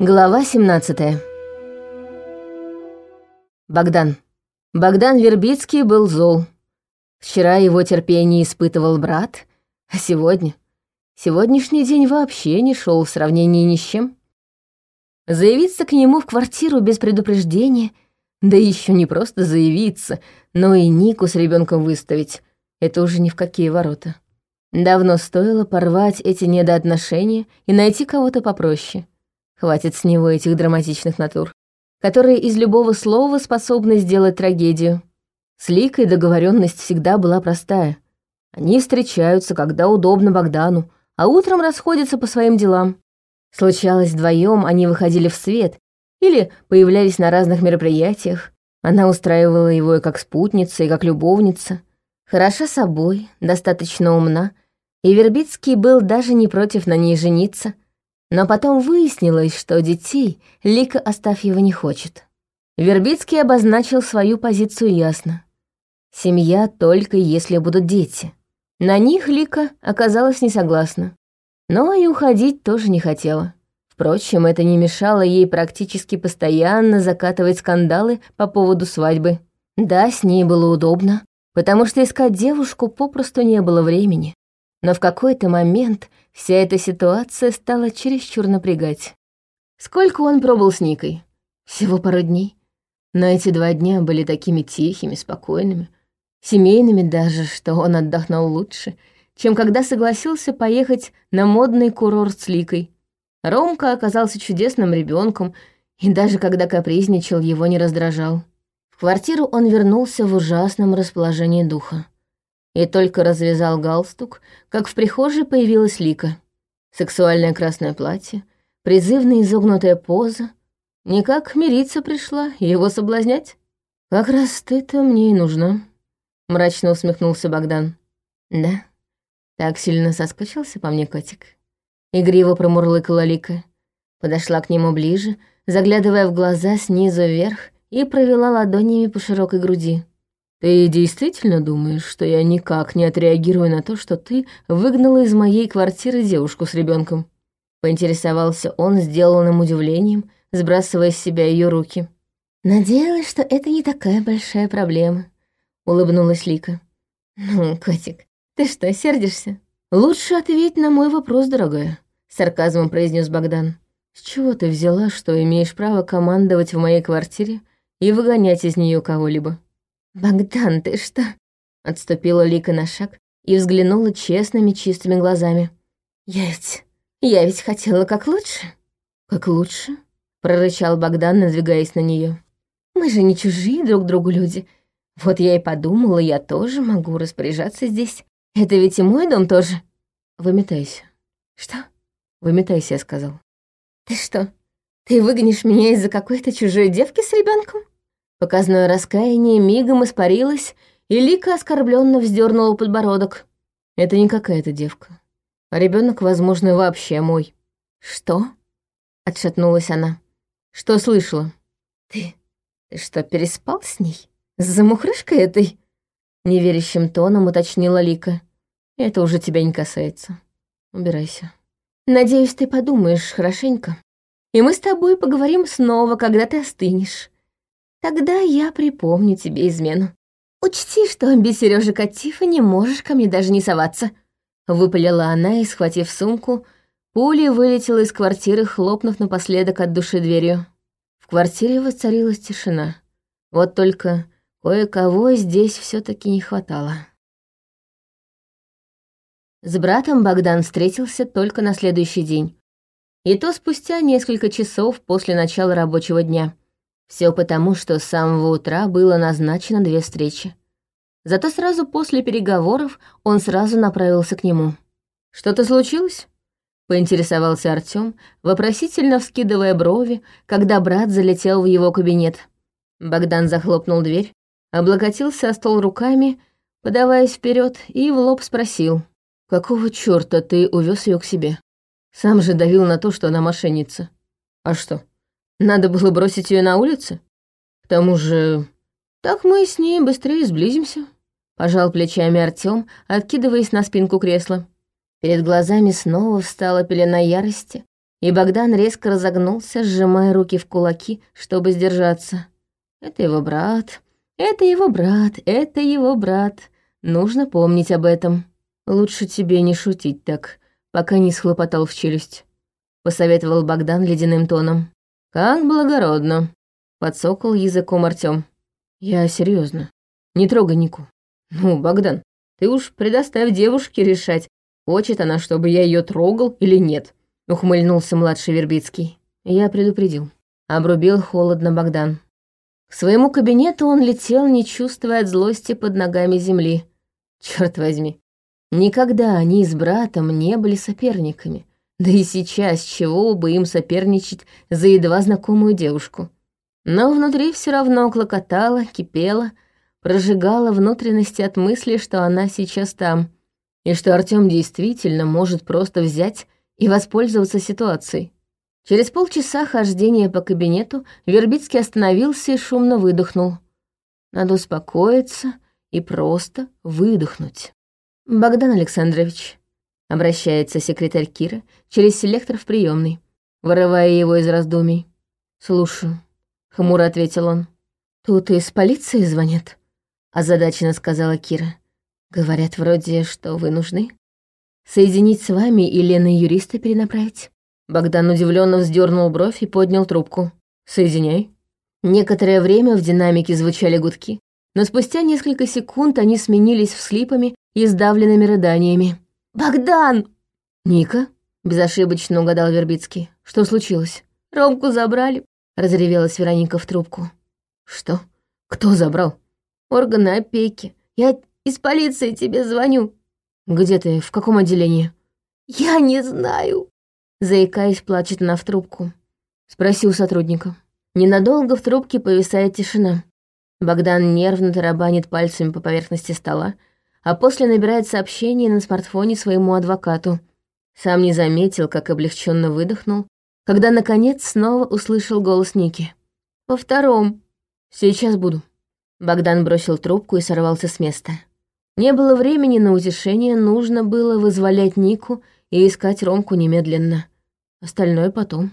Глава 17 Богдан. Богдан Вербицкий был зол. Вчера его терпение испытывал брат, а сегодня... Сегодняшний день вообще не шел в сравнении ни с чем. Заявиться к нему в квартиру без предупреждения, да еще не просто заявиться, но и Нику с ребенком выставить, это уже ни в какие ворота. Давно стоило порвать эти недоотношения и найти кого-то попроще. Хватит с него этих драматичных натур, которые из любого слова способны сделать трагедию. С Ликой договоренность всегда была простая. Они встречаются, когда удобно Богдану, а утром расходятся по своим делам. Случалось, вдвоем они выходили в свет или появлялись на разных мероприятиях. Она устраивала его и как спутница, и как любовница. Хороша собой, достаточно умна — и Вербицкий был даже не против на ней жениться. Но потом выяснилось, что детей Лика Астафьева не хочет. Вербицкий обозначил свою позицию ясно. Семья только если будут дети. На них Лика оказалась не согласна. Но и уходить тоже не хотела. Впрочем, это не мешало ей практически постоянно закатывать скандалы по поводу свадьбы. Да, с ней было удобно, потому что искать девушку попросту не было времени. Но в какой-то момент вся эта ситуация стала чересчур напрягать. Сколько он пробыл с Никой? Всего пару дней. Но эти два дня были такими тихими, спокойными, семейными даже, что он отдохнул лучше, чем когда согласился поехать на модный курорт с Ликой. Ромка оказался чудесным ребенком, и даже когда капризничал, его не раздражал. В квартиру он вернулся в ужасном расположении духа и только развязал галстук, как в прихожей появилась Лика. Сексуальное красное платье, призывная изогнутая поза. Никак мириться пришла и его соблазнять. «Как раз ты-то мне и нужна», — мрачно усмехнулся Богдан. «Да, так сильно соскучился по мне котик». Игриво промурлыкала Лика. Подошла к нему ближе, заглядывая в глаза снизу вверх и провела ладонями по широкой груди. «Ты действительно думаешь, что я никак не отреагирую на то, что ты выгнала из моей квартиры девушку с ребенком? Поинтересовался он сделанным удивлением, сбрасывая с себя ее руки. «Надеялась, что это не такая большая проблема», — улыбнулась Лика. «Ну, котик, ты что, сердишься?» «Лучше ответь на мой вопрос, дорогая», — сарказмом произнес Богдан. «С чего ты взяла, что имеешь право командовать в моей квартире и выгонять из нее кого-либо?» «Богдан, ты что?» Отступила Лика на шаг и взглянула честными чистыми глазами. «Я ведь... я ведь хотела как лучше». «Как лучше?» прорычал Богдан, надвигаясь на нее. «Мы же не чужие друг другу люди. Вот я и подумала, я тоже могу распоряжаться здесь. Это ведь и мой дом тоже». «Выметайся». «Что?» «Выметайся», я сказал. «Ты что, ты выгонишь меня из-за какой-то чужой девки с ребенком? Показное раскаяние мигом испарилось, и Лика оскорбленно вздернула подбородок. Это не какая-то девка. А ребенок, возможно, вообще мой. Что? Отшатнулась она. Что слышала? Ты... ты что, переспал с ней? С замухрышкой этой? Неверящим тоном уточнила Лика. Это уже тебя не касается. Убирайся. Надеюсь, ты подумаешь хорошенько. И мы с тобой поговорим снова, когда ты остынешь. Тогда я припомню тебе измену. Учти, что без Сережи Катифа не можешь ко мне даже не соваться. Выпалила она и, схватив сумку, пулей вылетела из квартиры, хлопнув напоследок от души дверью. В квартире воцарилась тишина. Вот только кое-кого здесь все таки не хватало. С братом Богдан встретился только на следующий день. И то спустя несколько часов после начала рабочего дня. Все потому, что с самого утра было назначено две встречи. Зато сразу после переговоров он сразу направился к нему. «Что-то случилось?» — поинтересовался Артём, вопросительно вскидывая брови, когда брат залетел в его кабинет. Богдан захлопнул дверь, облокотился о стол руками, подаваясь вперед, и в лоб спросил. «Какого чёрта ты увез ее к себе? Сам же давил на то, что она мошенница. А что, надо было бросить ее на улице? К тому же, так мы с ней быстрее сблизимся. Пожал плечами Артём, откидываясь на спинку кресла. Перед глазами снова встала пелена ярости, И Богдан резко разогнулся, сжимая руки в кулаки, чтобы сдержаться. Это его брат, это его брат, это его брат. Нужно помнить об этом. Лучше тебе не шутить так, пока не схлопотал в челюсть. Посоветовал Богдан ледяным тоном. Как благородно. Подсокал языком Артём. Я серьезно. Не трогай Нику. Ну, Богдан, ты уж предоставь девушке решать, хочет она, чтобы я ее трогал или нет. Ухмыльнулся младший Вербицкий. Я предупредил. Обрубил холодно Богдан. К своему кабинету он летел, не чувствуя от злости под ногами земли. Черт возьми. Никогда они с братом не были соперниками. Да и сейчас чего бы им соперничать за едва знакомую девушку. Но внутри все равно клокотало, кипело, прожигало внутренности от мысли, что она сейчас там, и что Артём действительно может просто взять и воспользоваться ситуацией. Через полчаса хождения по кабинету Вербицкий остановился и шумно выдохнул. Надо успокоиться и просто выдохнуть. «Богдан Александрович», — обращается секретарь Кира через селектор в приемной, вырывая его из раздумий. «Слушаю», — хмуро ответил он. «Тут из полиции звонят», — озадаченно сказала Кира. «Говорят вроде, что вы нужны. Соединить с вами или на юриста перенаправить?» Богдан удивленно вздернул бровь и поднял трубку. «Соединяй». Некоторое время в динамике звучали гудки, но спустя несколько секунд они сменились вслипами и сдавленными рыданиями. «Богдан!» «Ника?» — безошибочно угадал Вербицкий. «Что случилось?» «Ромку забрали», — разревелась Вероника в трубку. «Что? Кто забрал?» «Органы опеки. Я из полиции тебе звоню». «Где ты? В каком отделении?» «Я не знаю», Заикаясь, плачет она в трубку. Спроси у сотрудника. Ненадолго в трубке повисает тишина. Богдан нервно тарабанит пальцами по поверхности стола, а после набирает сообщение на смартфоне своему адвокату. Сам не заметил, как облегченно выдохнул, когда, наконец, снова услышал голос Ники. «По втором. Сейчас буду». Богдан бросил трубку и сорвался с места. Не было времени на утешение, нужно было вызволять Нику и искать Ромку немедленно. Остальное потом.